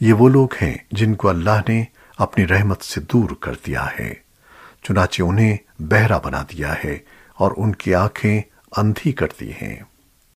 یہ وہ لوگ ہیں جن کو اللہ نے اپنی رحمت سے دور کر دیا ہے۔ چنانچہ انہیں بہرا بنا دیا ہے اور ان کی آنکھیں اندھی کر دی ہیں۔